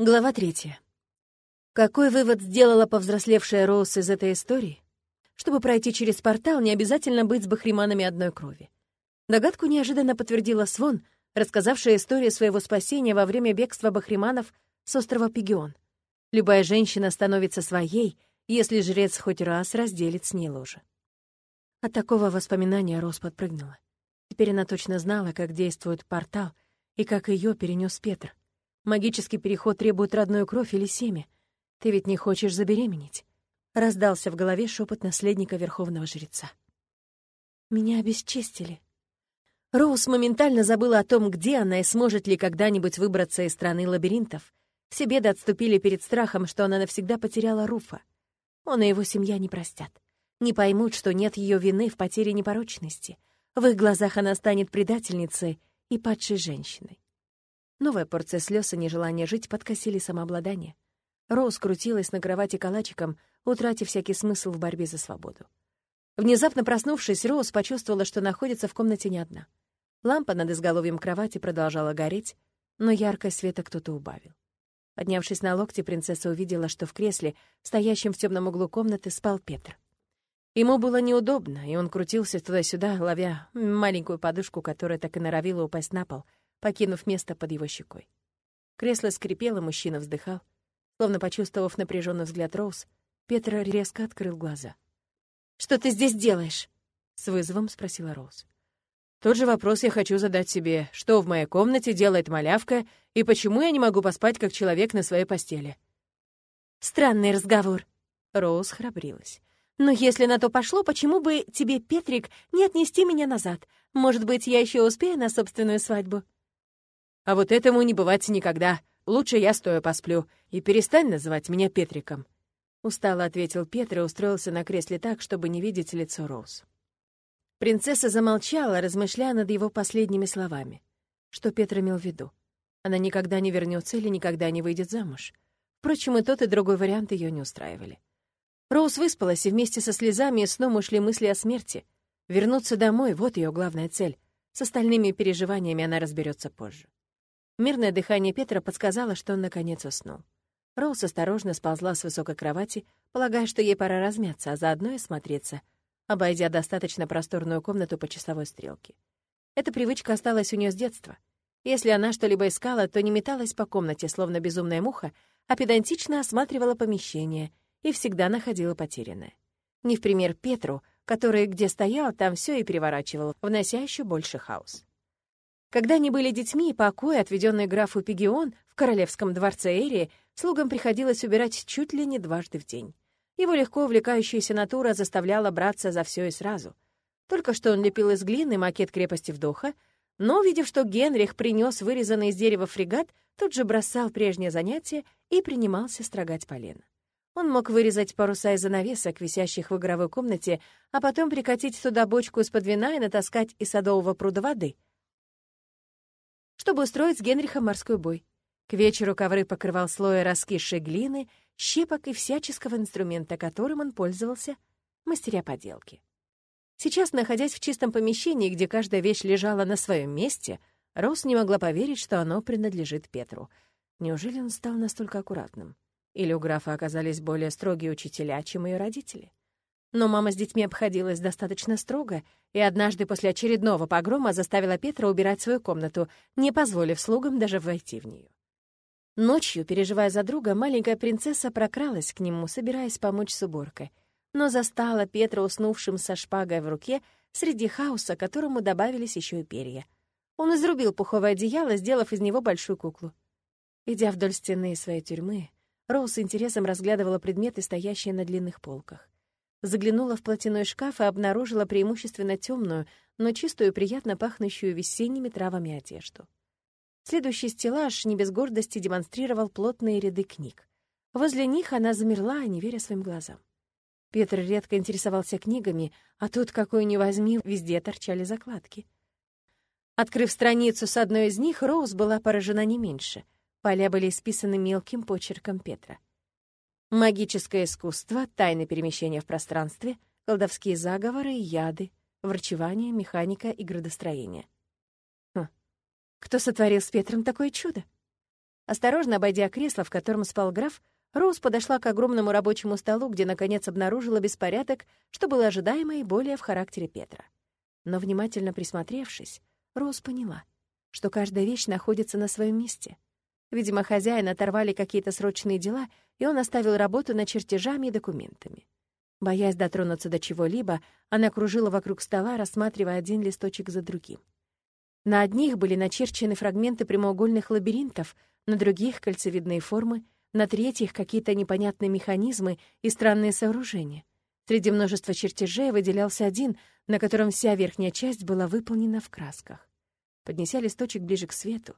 Глава третья. Какой вывод сделала повзрослевшая Роуз из этой истории? Чтобы пройти через портал, не обязательно быть с бахриманами одной крови. Догадку неожиданно подтвердила Свон, рассказавшая историю своего спасения во время бегства бахриманов с острова Пегион. Любая женщина становится своей, если жрец хоть раз разделит с ней ложе. От такого воспоминания Роуз подпрыгнула. Теперь она точно знала, как действует портал и как ее перенес Петр — Магический переход требует родную кровь или семя. Ты ведь не хочешь забеременеть?» Раздался в голове шепот наследника Верховного Жреца. «Меня обесчестили». Роуз моментально забыла о том, где она и сможет ли когда-нибудь выбраться из страны лабиринтов. Все беды отступили перед страхом, что она навсегда потеряла Руфа. Он и его семья не простят. Не поймут, что нет ее вины в потере непорочности. В их глазах она станет предательницей и падшей женщиной. Новая порция слез и нежелание жить подкосили самообладание. Роуз крутилась на кровати калачиком, утратив всякий смысл в борьбе за свободу. Внезапно проснувшись, Роуз почувствовала, что находится в комнате не одна. Лампа над изголовьем кровати продолжала гореть, но яркость света кто-то убавил. Поднявшись на локти, принцесса увидела, что в кресле, стоящем в темном углу комнаты, спал Петр. Ему было неудобно, и он крутился туда-сюда, ловя маленькую подушку, которая так и норовила упасть на пол — покинув место под его щекой. Кресло скрипело, мужчина вздыхал. Словно почувствовав напряженный взгляд Роуз, Петр резко открыл глаза. «Что ты здесь делаешь?» — с вызовом спросила Роуз. «Тот же вопрос я хочу задать себе. Что в моей комнате делает малявка, и почему я не могу поспать как человек на своей постели?» «Странный разговор», — Роуз храбрилась. «Но если на то пошло, почему бы тебе, Петрик, не отнести меня назад? Может быть, я еще успею на собственную свадьбу?» А вот этому не бывать никогда. Лучше я стоя посплю. И перестань называть меня Петриком». Устало ответил Петр и устроился на кресле так, чтобы не видеть лицо Роуз. Принцесса замолчала, размышляя над его последними словами. Что Петр имел в виду? Она никогда не вернется или никогда не выйдет замуж. Впрочем, и тот, и другой вариант ее не устраивали. Роуз выспалась, и вместе со слезами и сном ушли мысли о смерти. Вернуться домой — вот ее главная цель. С остальными переживаниями она разберется позже. Мирное дыхание Петра подсказало, что он наконец уснул. Роуз осторожно сползла с высокой кровати, полагая, что ей пора размяться, а заодно и смотреться, обойдя достаточно просторную комнату по часовой стрелке. Эта привычка осталась у нее с детства. Если она что-либо искала, то не металась по комнате, словно безумная муха, а педантично осматривала помещение и всегда находила потерянное. Не в пример Петру, который где стоял, там все и переворачивал, внося еще больше хаос. Когда они были детьми, покой, отведенный графу Пегион в королевском дворце Эрии, слугам приходилось убирать чуть ли не дважды в день. Его легко увлекающаяся натура заставляла браться за все и сразу. Только что он лепил из глины макет крепости Вдоха, но, увидев, что Генрих принес вырезанный из дерева фрегат, тут же бросал прежнее занятие и принимался строгать полено. Он мог вырезать паруса из занавесок, висящих в игровой комнате, а потом прикатить туда бочку из-под вина и натаскать из садового пруда воды — чтобы устроить с Генрихом морской бой. К вечеру ковры покрывал слой раскисшей глины, щепок и всяческого инструмента, которым он пользовался, мастеря поделки. Сейчас, находясь в чистом помещении, где каждая вещь лежала на своем месте, Рос не могла поверить, что оно принадлежит Петру. Неужели он стал настолько аккуратным? Или у графа оказались более строгие учителя, чем ее родители? Но мама с детьми обходилась достаточно строго, и однажды после очередного погрома заставила Петра убирать свою комнату, не позволив слугам даже войти в нее. Ночью, переживая за друга, маленькая принцесса прокралась к нему, собираясь помочь с уборкой, но застала Петра уснувшим со шпагой в руке среди хаоса, которому добавились еще и перья. Он изрубил пуховое одеяло, сделав из него большую куклу. Идя вдоль стены своей тюрьмы, Роуз с интересом разглядывала предметы, стоящие на длинных полках. Заглянула в платяной шкаф и обнаружила преимущественно темную, но чистую и приятно пахнущую весенними травами одежду. Следующий стеллаж не без гордости демонстрировал плотные ряды книг. Возле них она замерла, не веря своим глазам. Петр редко интересовался книгами, а тут, какой ни возьми, везде торчали закладки. Открыв страницу с одной из них, Роуз была поражена не меньше. Поля были исписаны мелким почерком Петра. Магическое искусство, тайны перемещения в пространстве, колдовские заговоры яды, врачевание, механика и градостроение. Хм. Кто сотворил с Петром такое чудо? Осторожно обойдя кресло, в котором спал граф, Роуз подошла к огромному рабочему столу, где, наконец, обнаружила беспорядок, что было ожидаемо и более в характере Петра. Но, внимательно присмотревшись, Роуз поняла, что каждая вещь находится на своем месте. Видимо, хозяин оторвали какие-то срочные дела, и он оставил работу над чертежами и документами. Боясь дотронуться до чего-либо, она кружила вокруг стола, рассматривая один листочек за другим. На одних были начерчены фрагменты прямоугольных лабиринтов, на других — кольцевидные формы, на третьих — какие-то непонятные механизмы и странные сооружения. Среди множества чертежей выделялся один, на котором вся верхняя часть была выполнена в красках. Поднеся листочек ближе к свету,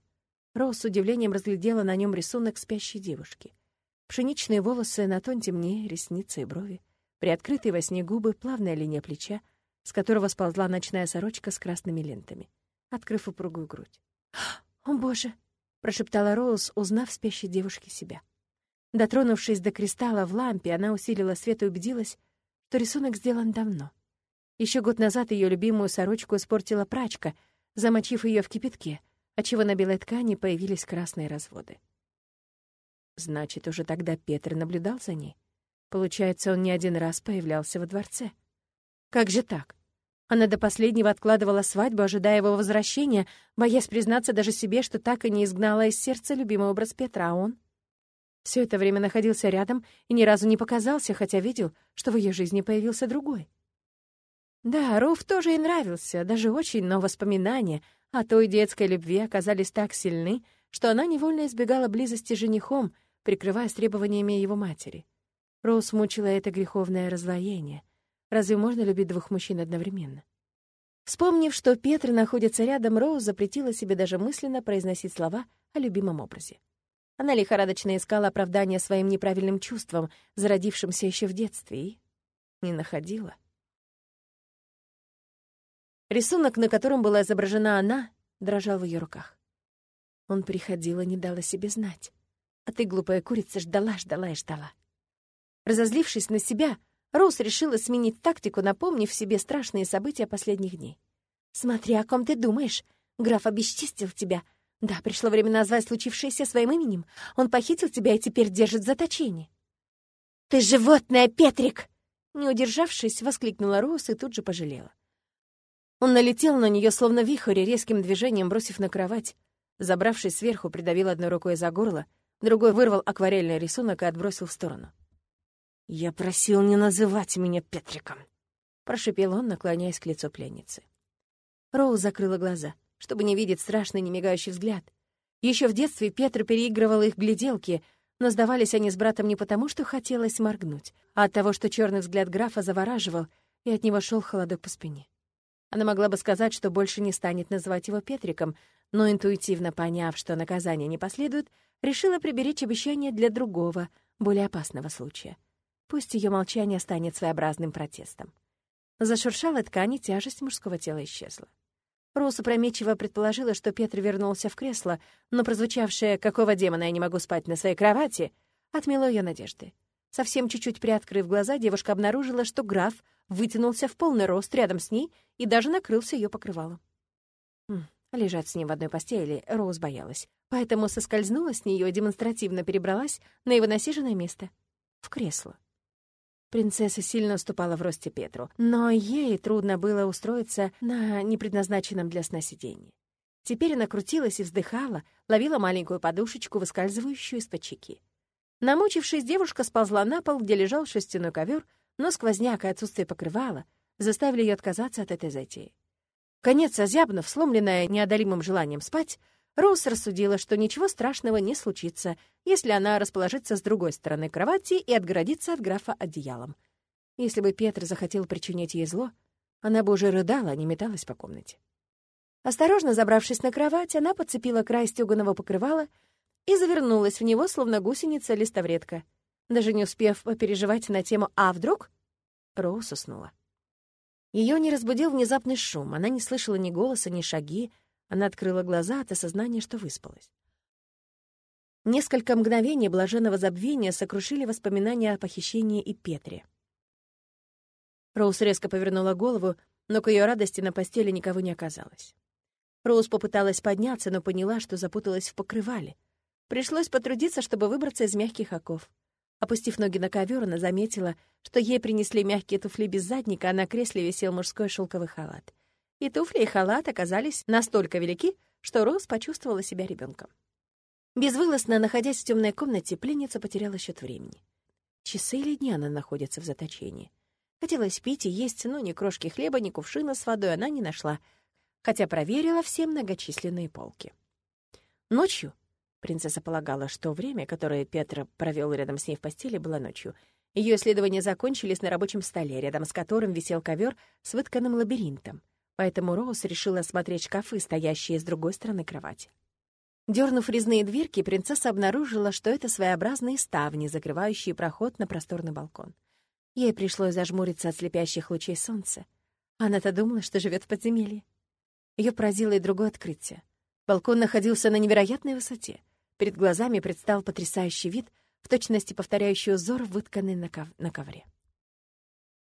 Роуз с удивлением разглядела на нем рисунок спящей девушки. Пшеничные волосы на тон темнее, ресницы и брови, приоткрытые во сне губы, плавная линия плеча, с которого сползла ночная сорочка с красными лентами, открыв упругую грудь. «О, боже!» — прошептала Роуз, узнав спящей девушке себя. Дотронувшись до кристалла в лампе, она усилила свет и убедилась, что рисунок сделан давно. Еще год назад ее любимую сорочку испортила прачка, замочив ее в кипятке — отчего на белой ткани появились красные разводы. Значит, уже тогда Петр наблюдал за ней. Получается, он не один раз появлялся во дворце. Как же так? Она до последнего откладывала свадьбу, ожидая его возвращения, боясь признаться даже себе, что так и не изгнала из сердца любимый образ Петра, а он... Все это время находился рядом и ни разу не показался, хотя видел, что в ее жизни появился другой. Да, Руф тоже ей нравился, даже очень, но воспоминания о той детской любви оказались так сильны, что она невольно избегала близости с женихом, прикрываясь требованиями его матери. Роуз мучила это греховное раздвоение. Разве можно любить двух мужчин одновременно? Вспомнив, что Петр находится рядом, Роуз запретила себе даже мысленно произносить слова о любимом образе. Она лихорадочно искала оправдания своим неправильным чувствам, зародившимся еще в детстве, и не находила. Рисунок, на котором была изображена она, дрожал в ее руках. Он приходил и не дал о себе знать. А ты, глупая курица, ждала, ждала и ждала. Разозлившись на себя, Роуз решила сменить тактику, напомнив себе страшные события последних дней. «Смотри, о ком ты думаешь. Граф обесчистил тебя. Да, пришло время назвать случившееся своим именем. Он похитил тебя и теперь держит в заточении». «Ты животное, Петрик!» Не удержавшись, воскликнула Роуз и тут же пожалела. Он налетел на нее словно вихрь, резким движением бросив на кровать. Забравшись сверху, придавил одной рукой за горло, другой вырвал акварельный рисунок и отбросил в сторону. «Я просил не называть меня Петриком», — прошипел он, наклоняясь к лицу пленницы. Роуз закрыла глаза, чтобы не видеть страшный немигающий взгляд. Еще в детстве Петр переигрывал их гляделки, но сдавались они с братом не потому, что хотелось моргнуть, а от того, что черный взгляд графа завораживал, и от него шел холодок по спине. Она могла бы сказать, что больше не станет называть его Петриком, но интуитивно поняв, что наказание не последует, решила приберечь обещание для другого, более опасного случая. Пусть ее молчание станет своеобразным протестом. Зашуршала ткань, и тяжесть мужского тела исчезла. Роуз опрометчиво предположила, что Петр вернулся в кресло, но прозвучавшее «какого демона я не могу спать на своей кровати» отмело ее надежды. Совсем чуть-чуть приоткрыв глаза, девушка обнаружила, что граф вытянулся в полный рост рядом с ней и даже накрылся ее покрывалом. Хм, лежать с ним в одной постели Роуз боялась, поэтому соскользнула с нее и демонстративно перебралась на его насиженное место — в кресло. Принцесса сильно уступала в росте Петру, но ей трудно было устроиться на непредназначенном для сна сиденье. Теперь она крутилась и вздыхала, ловила маленькую подушечку, выскальзывающую из-под щеки. Намучившись, девушка сползла на пол, где лежал шерстяной ковер, но сквозняк и отсутствие покрывала заставили ее отказаться от этой затеи. Конец озябнув, сломленная неодолимым желанием спать, Роуз рассудила, что ничего страшного не случится, если она расположится с другой стороны кровати и отгородится от графа одеялом. Если бы Петр захотел причинить ей зло, она бы уже рыдала, а не металась по комнате. Осторожно забравшись на кровать, она подцепила край стёганого покрывала и завернулась в него, словно гусеница-листовредка — даже не успев попереживать на тему «А вдруг?», Роуз уснула. Ее не разбудил внезапный шум, она не слышала ни голоса, ни шаги, она открыла глаза от осознания, что выспалась. Несколько мгновений блаженного забвения сокрушили воспоминания о похищении и Петре. Роуз резко повернула голову, но к ее радости на постели никого не оказалось. Роуз попыталась подняться, но поняла, что запуталась в покрывале. Пришлось потрудиться, чтобы выбраться из мягких оков. Опустив ноги на ковер, она заметила, что ей принесли мягкие туфли без задника, а на кресле висел мужской шелковый халат. И туфли, и халат оказались настолько велики, что Роуз почувствовала себя ребенком. Безвылазно, находясь в темной комнате, пленница потеряла счет времени. Часы или дни она находится в заточении. Хотелось пить и есть, но ни крошки хлеба, ни кувшина с водой она не нашла, хотя проверила все многочисленные полки. Ночью принцесса полагала, что время, которое Петр провел рядом с ней в постели, было ночью. Ее исследования закончились на рабочем столе, рядом с которым висел ковер с вытканным лабиринтом. Поэтому Роуз решила осмотреть шкафы, стоящие с другой стороны кровати. Дернув резные дверки, принцесса обнаружила, что это своеобразные ставни, закрывающие проход на просторный балкон. Ей пришлось зажмуриться от слепящих лучей солнца. Она-то думала, что живет в подземелье. Ее поразило и другое открытие. Балкон находился на невероятной высоте. Перед глазами предстал потрясающий вид, в точности повторяющий узор, вытканный на, ков на ковре.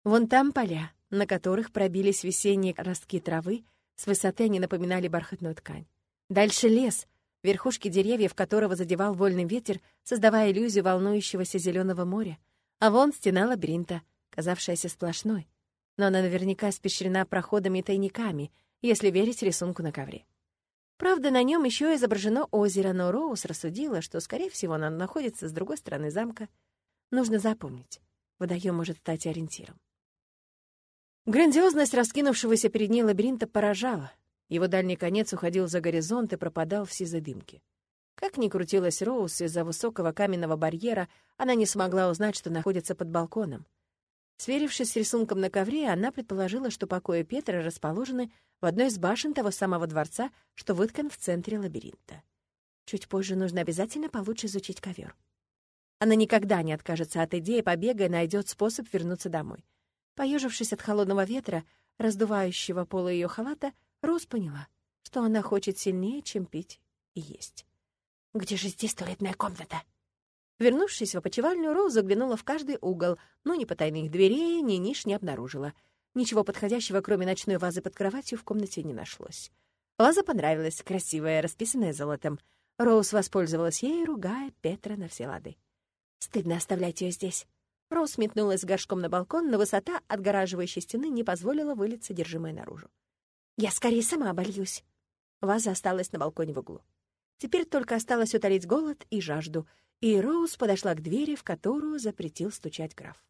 Вон там поля, на которых пробились весенние ростки травы, с высоты они напоминали бархатную ткань. Дальше лес, верхушки деревьев которого задевал вольный ветер, создавая иллюзию волнующегося зеленого моря, а вон стена лабиринта, казавшаяся сплошной. Но она наверняка испещрена проходами и тайниками, если верить рисунку на ковре. Правда, на нем еще изображено озеро, но Роуз рассудила, что, скорее всего, оно находится с другой стороны замка. Нужно запомнить. Водоем может стать ориентиром. Грандиозность раскинувшегося перед ней лабиринта поражала. Его дальний конец уходил за горизонт и пропадал в сизой дымке. Как ни крутилась Роуз из-за высокого каменного барьера, она не смогла узнать, что находится под балконом. Сверившись с рисунком на ковре, она предположила, что покои Петра расположены в одной из башен того самого дворца, что выткан в центре лабиринта. Чуть позже нужно обязательно получше изучить ковер. Она никогда не откажется от идеи побега и найдет способ вернуться домой. Поежившись от холодного ветра, раздувающего полы ее халата, Роуз поняла, что она хочет сильнее, чем пить и есть. Где же здесь туалетная комната?» Вернувшись в опочивальню, Роуз заглянула в каждый угол, но ни потайных дверей, ни ниш не обнаружила. Ничего подходящего, кроме ночной вазы под кроватью, в комнате не нашлось. Ваза понравилась, красивая, расписанная золотом. Роуз воспользовалась ей, ругая Петра на все лады. «Стыдно оставлять ее здесь». Роуз метнулась горшком на балкон, но высота отгораживающей стены не позволила вылить содержимое наружу. «Я скорее сама обольюсь». Ваза осталась на балконе в углу. Теперь только осталось утолить голод и жажду, и Роуз подошла к двери, в которую запретил стучать граф.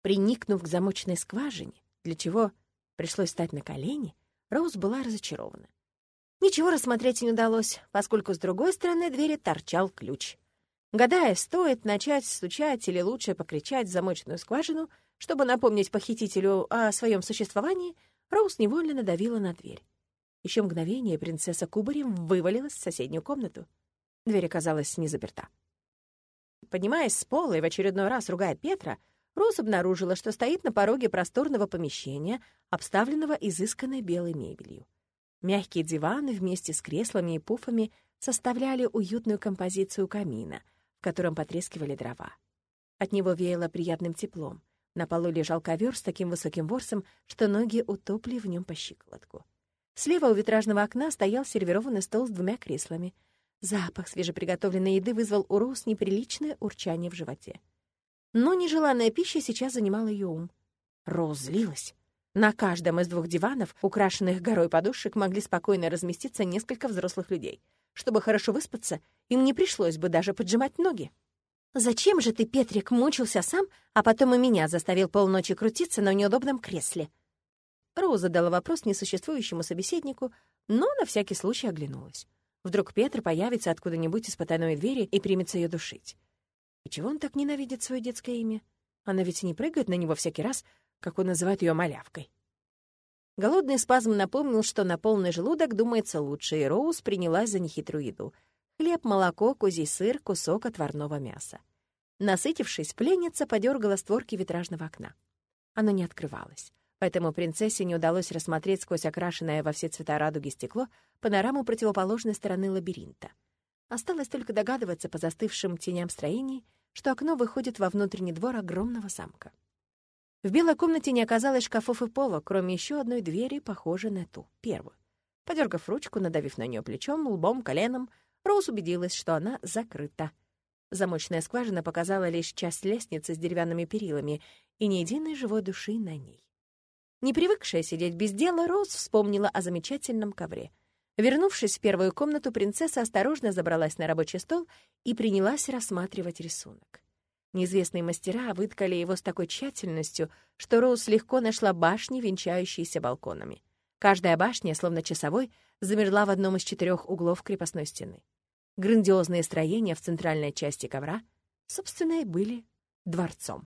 Приникнув к замочной скважине, для чего пришлось стать на колени, Роуз была разочарована. Ничего рассмотреть не удалось, поскольку с другой стороны двери торчал ключ. Гадая, стоит начать стучать или лучше покричать в замочную скважину, чтобы напомнить похитителю о своем существовании, Роуз невольно надавила на дверь. Еще мгновение принцесса Кубарем вывалилась в соседнюю комнату. Дверь оказалась не заперта. Поднимаясь с пола и в очередной раз ругая Петра, Роуз обнаружила, что стоит на пороге просторного помещения, обставленного изысканной белой мебелью. Мягкие диваны вместе с креслами и пуфами составляли уютную композицию камина, котором потрескивали дрова. От него веяло приятным теплом. На полу лежал ковер с таким высоким ворсом, что ноги утопли в нем по щиколотку. Слева у витражного окна стоял сервированный стол с двумя креслами. Запах свежеприготовленной еды вызвал у Роуз неприличное урчание в животе. Но нежеланная пища сейчас занимала ее ум. Роуз злилась. На каждом из двух диванов, украшенных горой подушек, могли спокойно разместиться несколько взрослых людей. Чтобы хорошо выспаться, им не пришлось бы даже поджимать ноги. «Зачем же ты, Петрик, мучился сам, а потом и меня заставил полночи крутиться на неудобном кресле?» Роуз задала вопрос несуществующему собеседнику, но на всякий случай оглянулась. Вдруг Петр появится откуда-нибудь из потайной двери и примется ее душить. И чего он так ненавидит свое детское имя? Она ведь не прыгает на него всякий раз, как он называет ее малявкой. Голодный спазм напомнил, что на полный желудок думается лучше, и Роуз принялась за нехитрую еду. Хлеб, молоко, козий сыр, кусок отварного мяса. Насытившись, пленница подергала створки витражного окна. Оно не открывалось поэтому принцессе не удалось рассмотреть сквозь окрашенное во все цвета радуги стекло панораму противоположной стороны лабиринта. Осталось только догадываться по застывшим теням строений, что окно выходит во внутренний двор огромного замка. В белой комнате не оказалось шкафов и пола, кроме еще одной двери, похожей на ту, первую. Подергав ручку, надавив на нее плечом, лбом, коленом, Роуз убедилась, что она закрыта. Замочная скважина показала лишь часть лестницы с деревянными перилами и ни единой живой души на ней. Не привыкшая сидеть без дела, Роуз вспомнила о замечательном ковре. Вернувшись в первую комнату, принцесса осторожно забралась на рабочий стол и принялась рассматривать рисунок. Неизвестные мастера выткали его с такой тщательностью, что Роуз легко нашла башни, венчающиеся балконами. Каждая башня, словно часовой, замерла в одном из четырех углов крепостной стены. Грандиозные строения в центральной части ковра, собственно, и были дворцом.